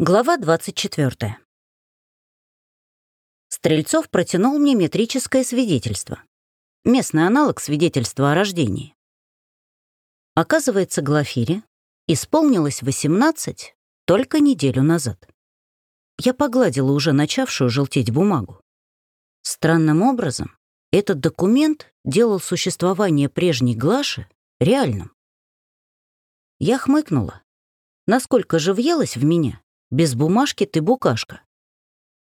Глава 24. Стрельцов протянул мне метрическое свидетельство. Местный аналог свидетельства о рождении. Оказывается, Глафире исполнилось 18 только неделю назад. Я погладила уже начавшую желтеть бумагу. Странным образом, этот документ делал существование прежней Глаши реальным. Я хмыкнула. Насколько же въелась в меня, без бумажки ты букашка.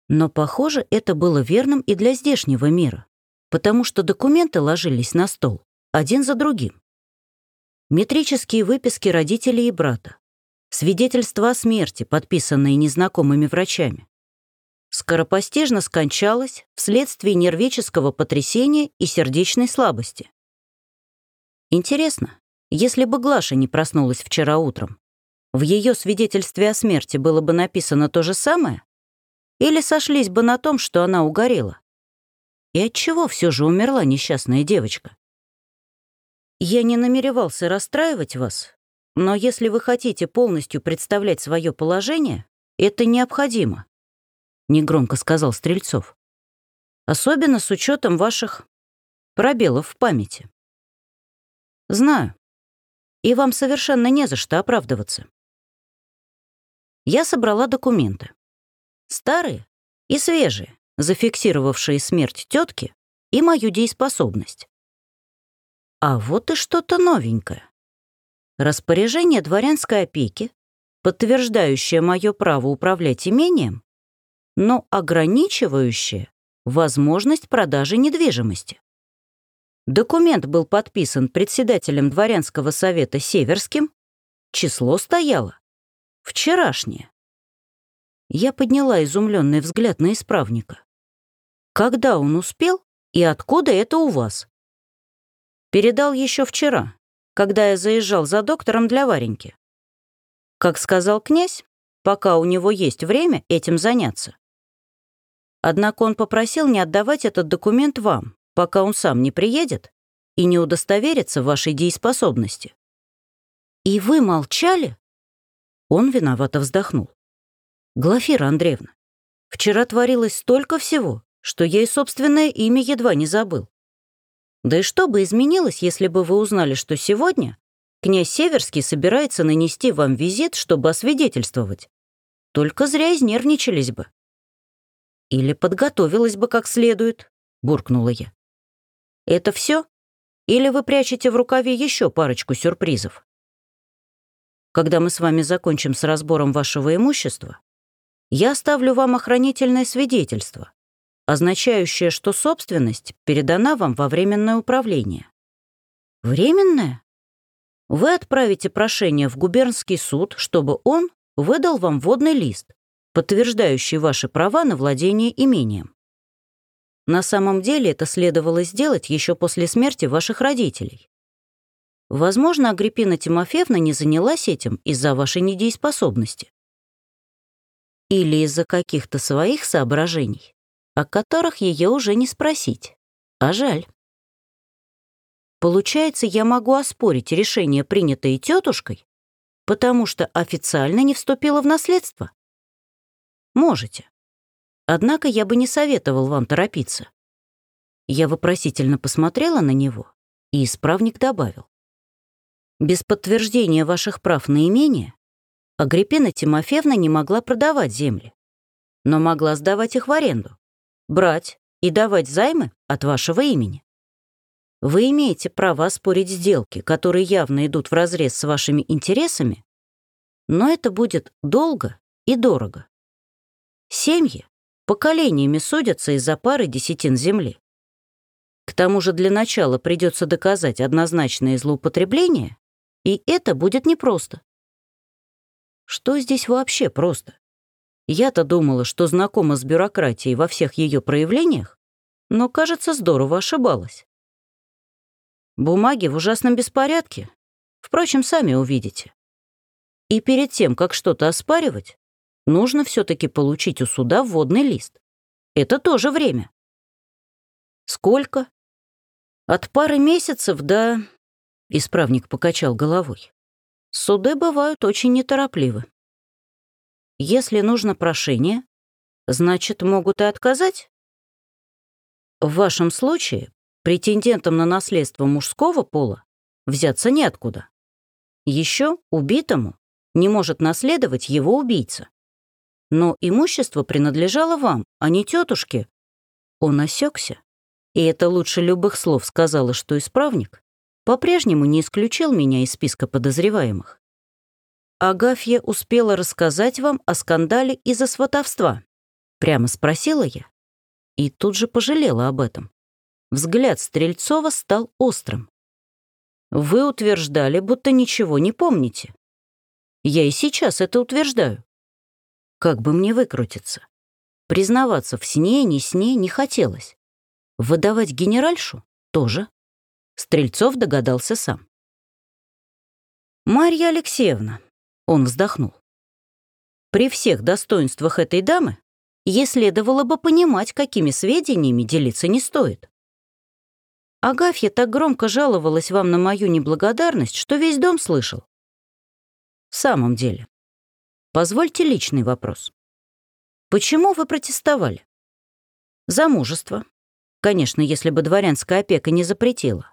Но, похоже, это было верным и для здешнего мира, потому что документы ложились на стол, один за другим. Метрические выписки родителей и брата, свидетельства о смерти, подписанные незнакомыми врачами. Скоропостижно скончалась вследствие нервического потрясения и сердечной слабости. Интересно, если бы Глаша не проснулась вчера утром, в ее свидетельстве о смерти было бы написано то же самое? Или сошлись бы на том, что она угорела? И от чего все же умерла несчастная девочка? Я не намеревался расстраивать вас, но если вы хотите полностью представлять свое положение, это необходимо, негромко сказал Стрельцов. Особенно с учетом ваших пробелов в памяти. Знаю. И вам совершенно не за что оправдываться я собрала документы. Старые и свежие, зафиксировавшие смерть тетки и мою дееспособность. А вот и что-то новенькое. Распоряжение дворянской опеки, подтверждающее мое право управлять имением, но ограничивающее возможность продажи недвижимости. Документ был подписан председателем дворянского совета Северским, число стояло Вчерашнее. Я подняла изумленный взгляд на исправника. Когда он успел и откуда это у вас? Передал еще вчера, когда я заезжал за доктором для Вареньки. Как сказал князь, пока у него есть время этим заняться. Однако он попросил не отдавать этот документ вам, пока он сам не приедет и не удостоверится в вашей дееспособности. И вы молчали? Он виновато вздохнул. «Глафира Андреевна, вчера творилось столько всего, что я и собственное имя едва не забыл. Да и что бы изменилось, если бы вы узнали, что сегодня князь Северский собирается нанести вам визит, чтобы освидетельствовать? Только зря изнервничались бы. Или подготовилась бы как следует, буркнула я. Это все? Или вы прячете в рукаве еще парочку сюрпризов? Когда мы с вами закончим с разбором вашего имущества, я оставлю вам охранительное свидетельство, означающее, что собственность передана вам во временное управление. Временное? Вы отправите прошение в губернский суд, чтобы он выдал вам водный лист, подтверждающий ваши права на владение имением. На самом деле это следовало сделать еще после смерти ваших родителей. Возможно, Агриппина Тимофеевна не занялась этим из-за вашей недееспособности. Или из-за каких-то своих соображений, о которых ее уже не спросить. А жаль. Получается, я могу оспорить решение, принятое тетушкой, потому что официально не вступила в наследство? Можете. Однако я бы не советовал вам торопиться. Я вопросительно посмотрела на него, и исправник добавил. Без подтверждения ваших прав на имение Агриппина Тимофеевна не могла продавать земли, но могла сдавать их в аренду, брать и давать займы от вашего имени. Вы имеете право оспорить сделки, которые явно идут вразрез с вашими интересами, но это будет долго и дорого. Семьи поколениями судятся из-за пары десятин земли. К тому же для начала придется доказать однозначное злоупотребление и это будет непросто. Что здесь вообще просто? Я-то думала, что знакома с бюрократией во всех ее проявлениях, но, кажется, здорово ошибалась. Бумаги в ужасном беспорядке. Впрочем, сами увидите. И перед тем, как что-то оспаривать, нужно все таки получить у суда вводный лист. Это тоже время. Сколько? От пары месяцев до Исправник покачал головой. Суды бывают очень неторопливы. Если нужно прошение, значит, могут и отказать? В вашем случае претендентам на наследство мужского пола взяться неоткуда. Еще убитому не может наследовать его убийца. Но имущество принадлежало вам, а не тетушке. Он осекся, и это лучше любых слов сказала, что исправник по-прежнему не исключил меня из списка подозреваемых. Агафья успела рассказать вам о скандале из-за сватовства? Прямо спросила я. И тут же пожалела об этом. Взгляд Стрельцова стал острым. Вы утверждали, будто ничего не помните. Я и сейчас это утверждаю. Как бы мне выкрутиться? Признаваться в сне, не сне не хотелось. Выдавать генеральшу тоже. Стрельцов догадался сам. «Марья Алексеевна», — он вздохнул, «при всех достоинствах этой дамы ей следовало бы понимать, какими сведениями делиться не стоит. Агафья так громко жаловалась вам на мою неблагодарность, что весь дом слышал. В самом деле, позвольте личный вопрос. Почему вы протестовали? Замужество. Конечно, если бы дворянская опека не запретила.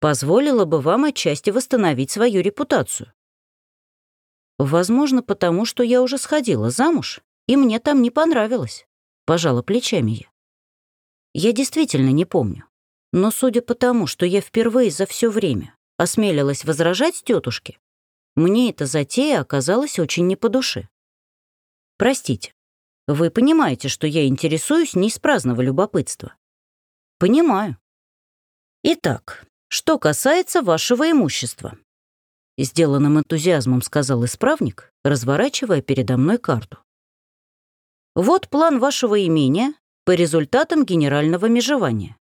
Позволило бы вам отчасти восстановить свою репутацию. Возможно, потому что я уже сходила замуж, и мне там не понравилось. Пожала плечами я. Я действительно не помню. Но судя по тому, что я впервые за все время осмелилась возражать тетушке, мне эта затея оказалась очень не по душе. Простите, вы понимаете, что я интересуюсь не из праздного любопытства? Понимаю. Итак, что касается вашего имущества. Сделанным энтузиазмом сказал исправник, разворачивая передо мной карту. Вот план вашего имения по результатам генерального межевания.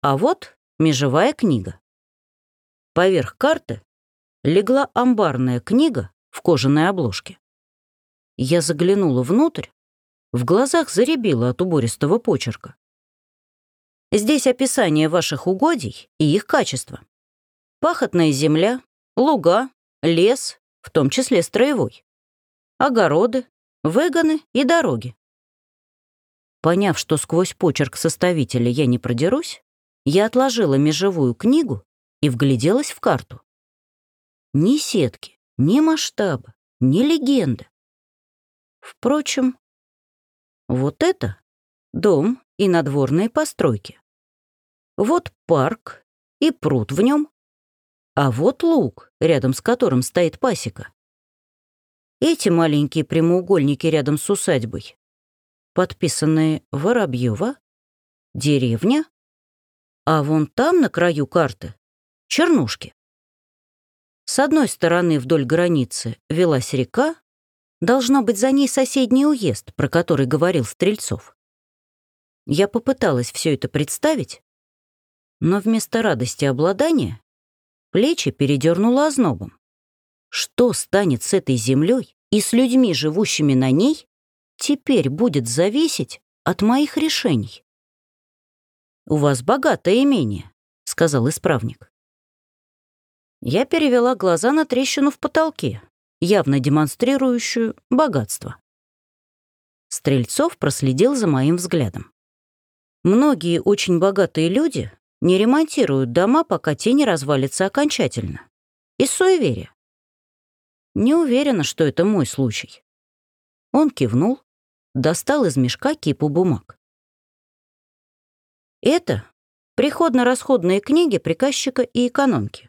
А вот межевая книга. Поверх карты легла амбарная книга в кожаной обложке. Я заглянула внутрь, в глазах заребило от убористого почерка. Здесь описание ваших угодий и их качества. Пахотная земля, луга, лес, в том числе строевой, огороды, выгоны и дороги. Поняв, что сквозь почерк составителя я не продерусь, я отложила межевую книгу и вгляделась в карту. Ни сетки, ни масштаба, ни легенды. Впрочем, вот это дом и надворные постройки. Вот парк и пруд в нем, а вот луг, рядом с которым стоит пасека. Эти маленькие прямоугольники рядом с усадьбой, подписанные Воробьева, деревня а вон там, на краю карты, чернушки. С одной стороны вдоль границы велась река, должно быть за ней соседний уезд, про который говорил Стрельцов. Я попыталась все это представить, но вместо радости обладания плечи передернула ознобом. Что станет с этой землей и с людьми, живущими на ней, теперь будет зависеть от моих решений. «У вас богатое имение», — сказал исправник. Я перевела глаза на трещину в потолке, явно демонстрирующую богатство. Стрельцов проследил за моим взглядом. Многие очень богатые люди не ремонтируют дома, пока те не развалятся окончательно. Из суеверия. Не уверена, что это мой случай. Он кивнул, достал из мешка кипу бумаг. Это приходно-расходные книги приказчика и экономки.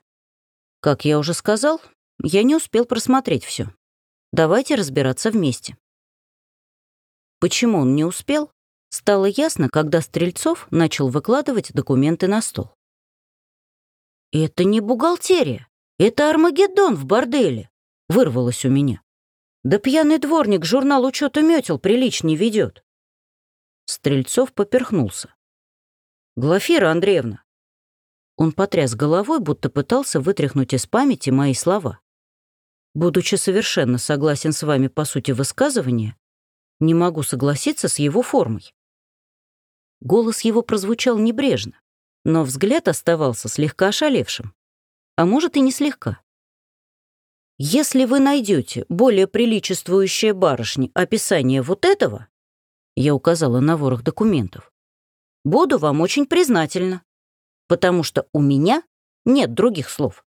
Как я уже сказал, я не успел просмотреть все. Давайте разбираться вместе. Почему он не успел, стало ясно, когда Стрельцов начал выкладывать документы на стол. «Это не бухгалтерия, это Армагеддон в борделе», — вырвалось у меня. «Да пьяный дворник журнал учета метел приличней ведет. Стрельцов поперхнулся. «Глафира Андреевна!» Он потряс головой, будто пытался вытряхнуть из памяти мои слова. Будучи совершенно согласен с вами по сути высказывания, не могу согласиться с его формой. Голос его прозвучал небрежно, но взгляд оставался слегка ошалевшим. А может, и не слегка. Если вы найдете более приличествующее барышне описание вот этого, я указала на ворох документов, буду вам очень признательна, потому что у меня нет других слов.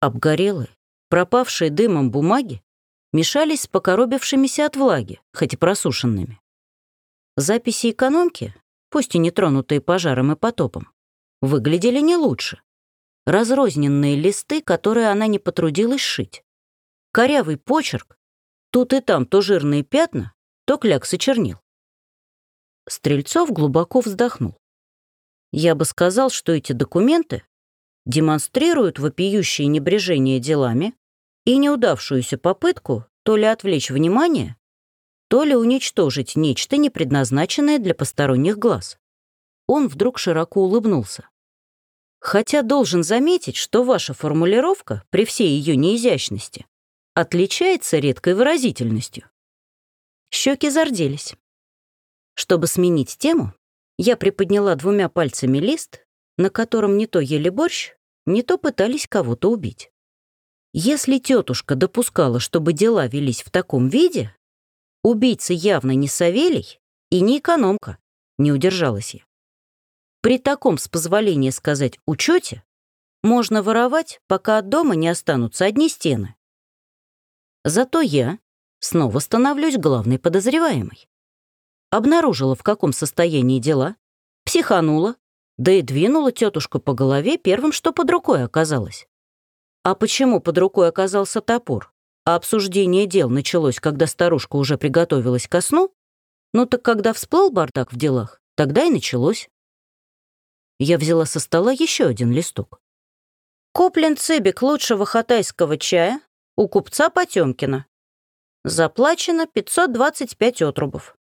Обгорелые, пропавшие дымом бумаги мешались с покоробившимися от влаги, хоть и просушенными. Записи экономки, пусть и не тронутые пожаром и потопом, выглядели не лучше. Разрозненные листы, которые она не потрудилась шить. Корявый почерк, тут и там то жирные пятна, то кляксы чернил. Стрельцов глубоко вздохнул. Я бы сказал, что эти документы демонстрируют вопиющее небрежение делами и неудавшуюся попытку то ли отвлечь внимание, то ли уничтожить нечто, не предназначенное для посторонних глаз. Он вдруг широко улыбнулся. Хотя должен заметить, что ваша формулировка, при всей ее неизящности, отличается редкой выразительностью. Щеки зарделись. Чтобы сменить тему, я приподняла двумя пальцами лист, на котором не то ели борщ, не то пытались кого-то убить. Если тетушка допускала, чтобы дела велись в таком виде, убийца явно не Савелий и не экономка, не удержалась я. При таком, с позволения сказать, учете, можно воровать, пока от дома не останутся одни стены. Зато я снова становлюсь главной подозреваемой. Обнаружила, в каком состоянии дела, психанула, да и двинула тетушку по голове первым, что под рукой оказалось. А почему под рукой оказался топор, а обсуждение дел началось, когда старушка уже приготовилась ко сну? Ну так когда всплыл бардак в делах, тогда и началось. Я взяла со стола еще один листок. Куплен цебик лучшего хатайского чая у купца Потемкина. Заплачено 525 отрубов.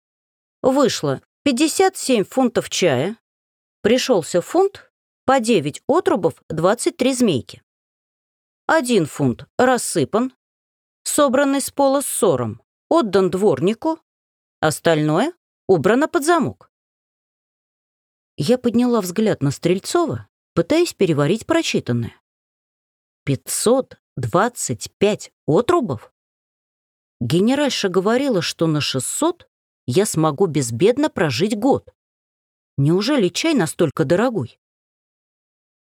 Вышло 57 фунтов чая. Пришелся фунт по 9 отрубов 23 змейки. Один фунт рассыпан, собранный с пола ссором, отдан дворнику, остальное убрано под замок. Я подняла взгляд на Стрельцова, пытаясь переварить прочитанное. Пятьсот двадцать пять отрубов? Генеральша говорила, что на шестьсот я смогу безбедно прожить год. Неужели чай настолько дорогой?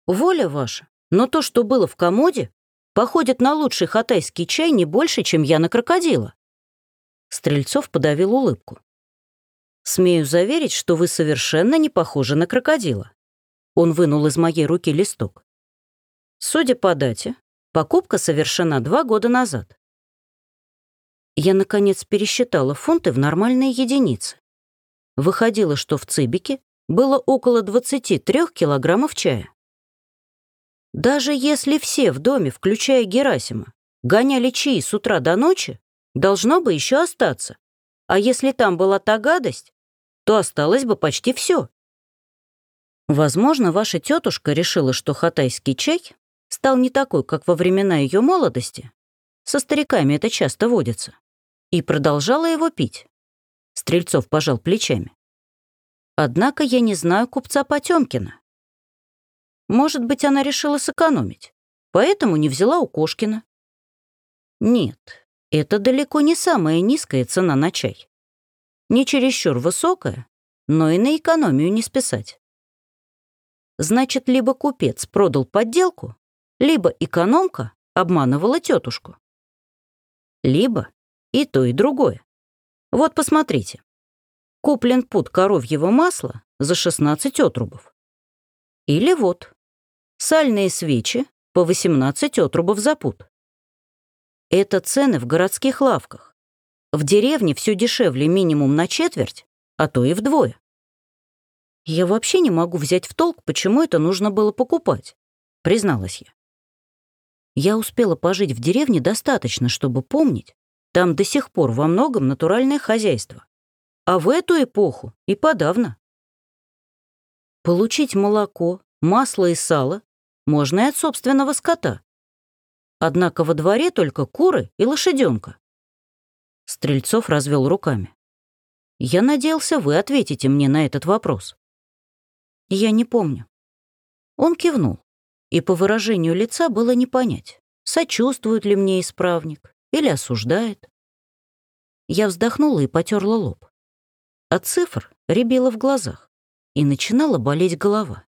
Воля ваша, но то, что было в комоде, походит на лучший хатайский чай не больше, чем я на крокодила». Стрельцов подавил улыбку. «Смею заверить, что вы совершенно не похожи на крокодила». Он вынул из моей руки листок. Судя по дате, покупка совершена два года назад. Я, наконец, пересчитала фунты в нормальные единицы. Выходило, что в Цибике было около 23 килограммов чая. Даже если все в доме, включая Герасима, гоняли чаи с утра до ночи, должно бы еще остаться. А если там была та гадость, то осталось бы почти все. Возможно, ваша тетушка решила, что хатайский чай стал не такой, как во времена ее молодости. Со стариками это часто водится. И продолжала его пить. Стрельцов пожал плечами. Однако я не знаю купца Потемкина. Может быть, она решила сэкономить, поэтому не взяла у Кошкина. Нет, это далеко не самая низкая цена на чай. Не чересчур высокая, но и на экономию не списать. Значит, либо купец продал подделку, либо экономка обманывала тетушку. Либо и то, и другое. Вот посмотрите. Куплен пуд коровьего масла за 16 отрубов. Или вот, сальные свечи по 18 отрубов за пуд. Это цены в городских лавках. В деревне все дешевле минимум на четверть, а то и вдвое. Я вообще не могу взять в толк, почему это нужно было покупать, призналась я. Я успела пожить в деревне достаточно, чтобы помнить, там до сих пор во многом натуральное хозяйство. А в эту эпоху и подавно. Получить молоко, масло и сало можно и от собственного скота. Однако во дворе только куры и лошаденка. Стрельцов развел руками. Я надеялся, вы ответите мне на этот вопрос. Я не помню. Он кивнул, и по выражению лица было не понять, сочувствует ли мне исправник или осуждает. Я вздохнула и потерла лоб. От цифр рябило в глазах, и начинала болеть голова.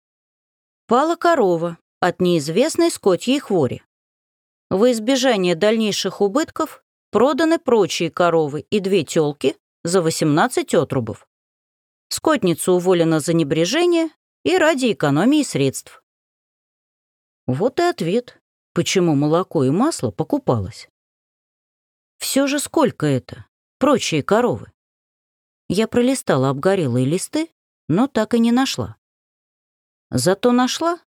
Пала корова от неизвестной скотьей хвори. Во избежание дальнейших убытков проданы прочие коровы и две тёлки за 18 отрубов. Скотница уволена за небрежение и ради экономии средств. Вот и ответ, почему молоко и масло покупалось. Все же сколько это? Прочие коровы. Я пролистала обгорелые листы, но так и не нашла. Зато нашла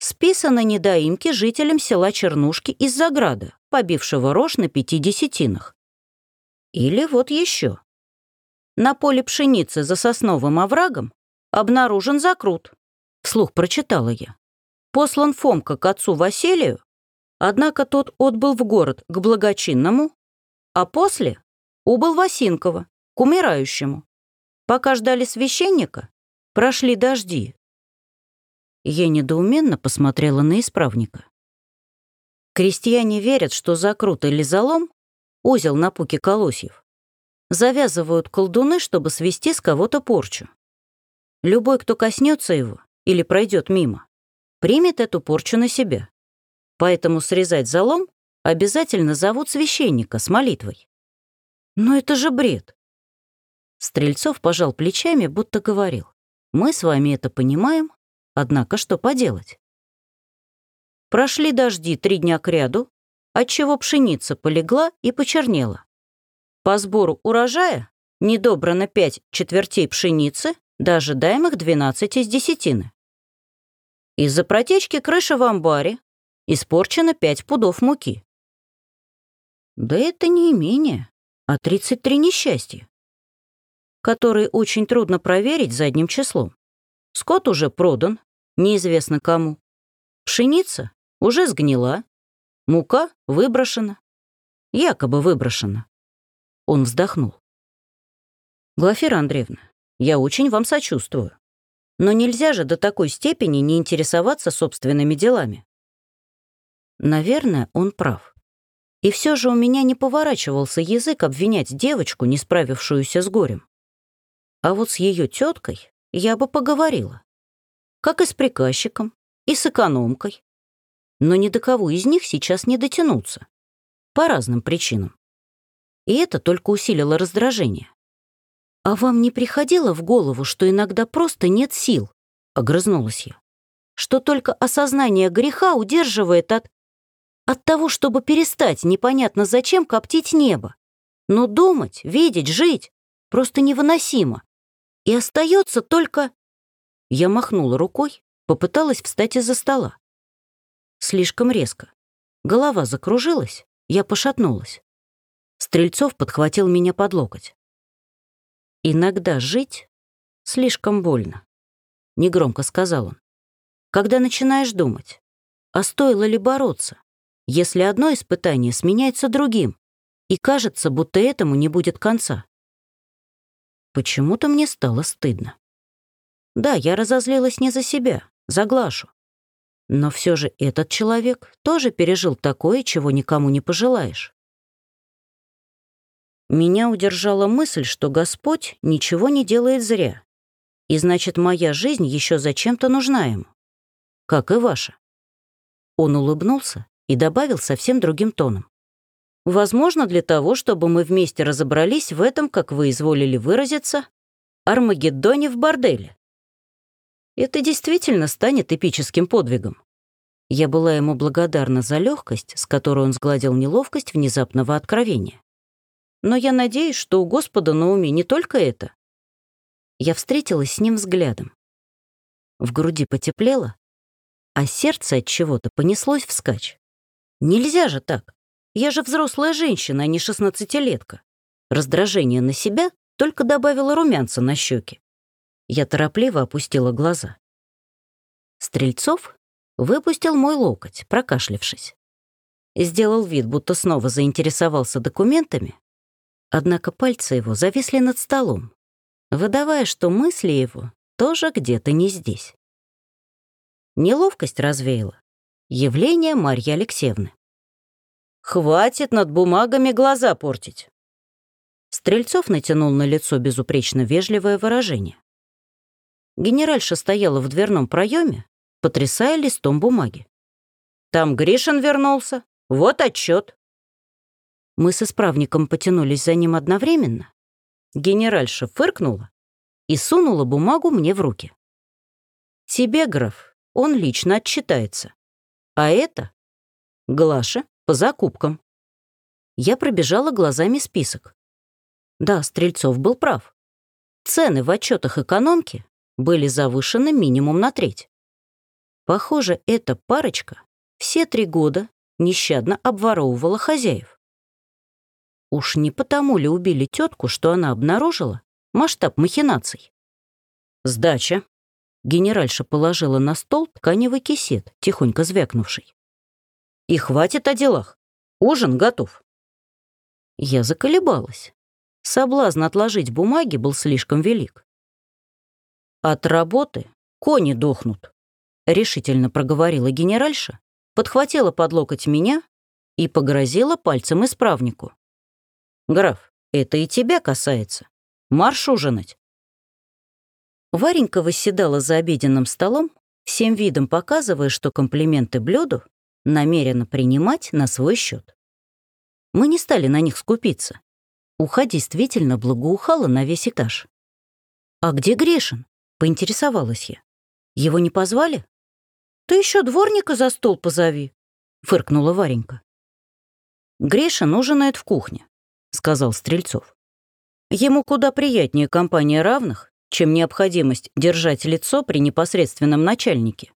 списаны недоимки жителям села Чернушки из Заграда, побившего рожь на пяти десятинах. Или вот еще. На поле пшеницы за сосновым оврагом обнаружен закрут. Вслух прочитала я. Послан Фомка к отцу Василию, однако тот отбыл в город к благочинному, а после убыл Васинкова к умирающему. Пока ждали священника, прошли дожди. Я недоуменно посмотрела на исправника. Крестьяне верят, что закрут или залом, узел на пуке колосьев, завязывают колдуны, чтобы свести с кого-то порчу. Любой, кто коснется его или пройдет мимо, примет эту порчу на себя. Поэтому срезать залом обязательно зовут священника с молитвой. Но это же бред. Стрельцов пожал плечами, будто говорил. Мы с вами это понимаем, однако что поделать? Прошли дожди три дня кряду, отчего пшеница полегла и почернела. По сбору урожая недобрано пять четвертей пшеницы до ожидаемых 12 из десятины. Из-за протечки крыши в амбаре испорчено 5 пудов муки. Да это не имение, а 33 несчастья, которые очень трудно проверить задним числом. Скот уже продан, неизвестно кому. Пшеница уже сгнила, мука выброшена, якобы выброшена. Он вздохнул. «Глафира Андреевна, я очень вам сочувствую. Но нельзя же до такой степени не интересоваться собственными делами». Наверное, он прав. И все же у меня не поворачивался язык обвинять девочку, не справившуюся с горем. А вот с ее теткой я бы поговорила. Как и с приказчиком, и с экономкой. Но ни до кого из них сейчас не дотянуться. По разным причинам и это только усилило раздражение. «А вам не приходило в голову, что иногда просто нет сил?» — огрызнулась я. «Что только осознание греха удерживает от... от того, чтобы перестать непонятно зачем коптить небо. Но думать, видеть, жить просто невыносимо. И остается только...» Я махнула рукой, попыталась встать из-за стола. Слишком резко. Голова закружилась, я пошатнулась. Стрельцов подхватил меня под локоть. «Иногда жить слишком больно», — негромко сказал он. «Когда начинаешь думать, а стоило ли бороться, если одно испытание сменяется другим, и кажется, будто этому не будет конца?» Почему-то мне стало стыдно. Да, я разозлилась не за себя, за Глашу. Но все же этот человек тоже пережил такое, чего никому не пожелаешь. Меня удержала мысль, что Господь ничего не делает зря. И значит, моя жизнь еще зачем-то нужна ему. Как и ваша. Он улыбнулся и добавил совсем другим тоном. Возможно, для того, чтобы мы вместе разобрались в этом, как вы изволили выразиться, Армагеддоне в борделе. Это действительно станет эпическим подвигом. Я была ему благодарна за легкость, с которой он сгладил неловкость внезапного откровения. Но я надеюсь, что у Господа на уме не только это. Я встретилась с ним взглядом. В груди потеплело, а сердце от чего-то понеслось вскачь. Нельзя же так. Я же взрослая женщина, а не шестнадцатилетка. Раздражение на себя только добавило румянца на щеки. Я торопливо опустила глаза. Стрельцов выпустил мой локоть, прокашлявшись. Сделал вид, будто снова заинтересовался документами, Однако пальцы его зависли над столом, выдавая, что мысли его тоже где-то не здесь. Неловкость развеяла явление Марьи Алексеевны. Хватит над бумагами глаза портить. Стрельцов натянул на лицо безупречно вежливое выражение. Генеральша стояла в дверном проеме, потрясая листом бумаги. «Там Гришин вернулся. Вот отчет. Мы с исправником потянулись за ним одновременно. Генеральша фыркнула и сунула бумагу мне в руки. «Тебе, граф, он лично отчитается. А это Глаша по закупкам». Я пробежала глазами список. Да, Стрельцов был прав. Цены в отчетах экономки были завышены минимум на треть. Похоже, эта парочка все три года нещадно обворовывала хозяев. Уж не потому ли убили тетку, что она обнаружила масштаб махинаций? Сдача. Генеральша положила на стол тканевый кисет, тихонько звякнувший. И хватит о делах. Ужин готов. Я заколебалась. Соблазн отложить бумаги был слишком велик. «От работы кони дохнут», — решительно проговорила генеральша, подхватила под локоть меня и погрозила пальцем исправнику. «Граф, это и тебя касается. Марш ужинать». Варенька восседала за обеденным столом, всем видом показывая, что комплименты блюду намерена принимать на свой счет. Мы не стали на них скупиться. Уха действительно благоухала на весь этаж. «А где Грешин?» — поинтересовалась я. «Его не позвали?» «Ты еще дворника за стол позови», — фыркнула Варенька. «Грешин ужинает в кухне», — сказал Стрельцов. «Ему куда приятнее компания равных, чем необходимость держать лицо при непосредственном начальнике».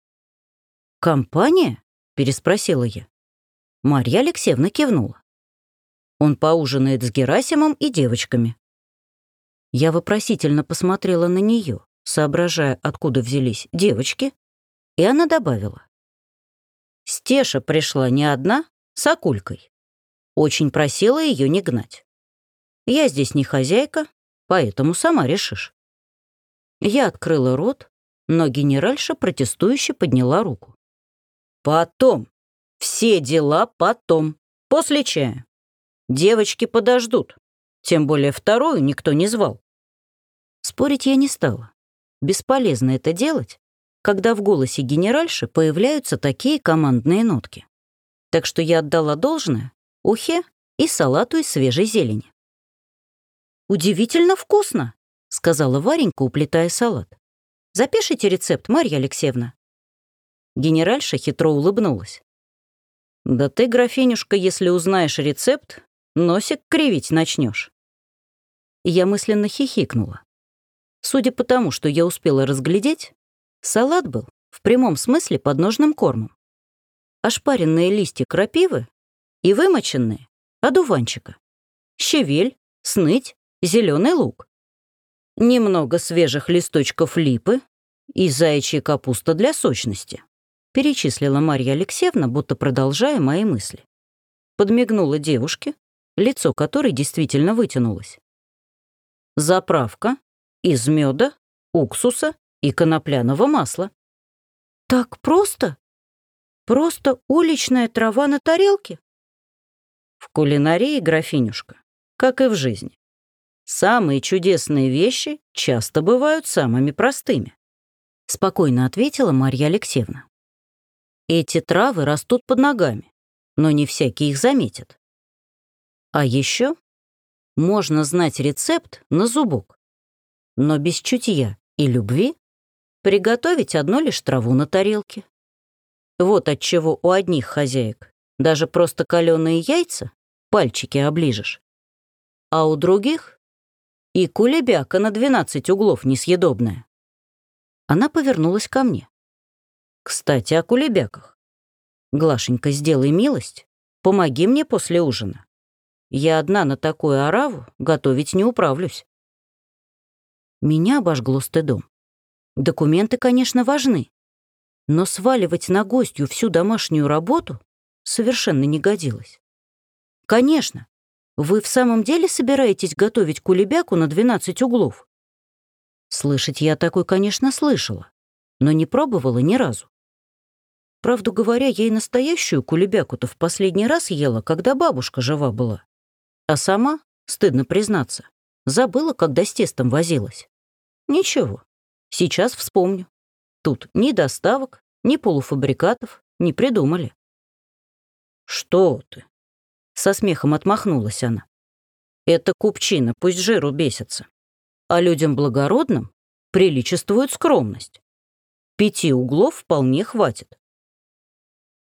«Компания?» — переспросила я. Марья Алексеевна кивнула. Он поужинает с Герасимом и девочками. Я вопросительно посмотрела на нее, соображая, откуда взялись девочки, и она добавила. Стеша пришла не одна, с Акулькой. Очень просила ее не гнать. Я здесь не хозяйка, поэтому сама решишь. Я открыла рот, но генеральша протестующе подняла руку. «Потом. Все дела потом. После чая. Девочки подождут. Тем более вторую никто не звал. Спорить я не стала. Бесполезно это делать, когда в голосе генеральши появляются такие командные нотки. Так что я отдала должное ухе и салату из свежей зелени. «Удивительно вкусно», — сказала Варенька, уплетая салат. «Запишите рецепт, Марья Алексеевна». Генеральша хитро улыбнулась. «Да ты, графинюшка, если узнаешь рецепт, Носик кривить начнешь. Я мысленно хихикнула. Судя по тому, что я успела разглядеть, салат был в прямом смысле подножным кормом. Ошпаренные листья крапивы и вымоченные одуванчика, щавель, сныть, зеленый лук. Немного свежих листочков липы и заячья капуста для сочности, перечислила Марья Алексеевна, будто продолжая мои мысли. Подмигнула девушке, лицо которой действительно вытянулось. Заправка из меда, уксуса и конопляного масла. Так просто? Просто уличная трава на тарелке? В кулинарии, графинюшка, как и в жизни. Самые чудесные вещи часто бывают самыми простыми. Спокойно ответила Марья Алексеевна. Эти травы растут под ногами, но не всякий их заметит. А еще можно знать рецепт на зубок, но без чутья и любви приготовить одно лишь траву на тарелке. Вот от чего у одних хозяек даже просто каленые яйца пальчики оближешь, а у других и кулебяка на 12 углов несъедобная. Она повернулась ко мне. Кстати, о кулебяках. Глашенька, сделай милость, помоги мне после ужина. Я одна на такую ораву готовить не управлюсь. Меня обожгло стыдом. Документы, конечно, важны, но сваливать на гостью всю домашнюю работу совершенно не годилось. Конечно, вы в самом деле собираетесь готовить кулебяку на 12 углов? Слышать я такой, конечно, слышала, но не пробовала ни разу. Правду говоря, ей настоящую кулебяку-то в последний раз ела, когда бабушка жива была. А сама, стыдно признаться, забыла, когда с тестом возилась. Ничего, сейчас вспомню. Тут ни доставок, ни полуфабрикатов не придумали. «Что ты?» — со смехом отмахнулась она. «Это купчина, пусть жиру бесится. А людям благородным приличествует скромность. Пяти углов вполне хватит.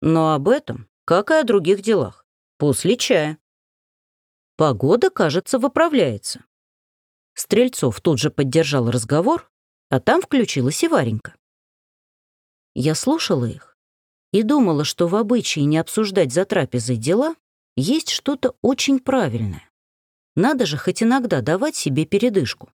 Но об этом, как и о других делах, после чая. Погода, кажется, выправляется. Стрельцов тут же поддержал разговор, а там включилась и Варенька. Я слушала их и думала, что в обычае не обсуждать за трапезой дела есть что-то очень правильное. Надо же хоть иногда давать себе передышку.